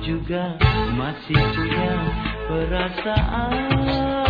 juga masih punya perasaan.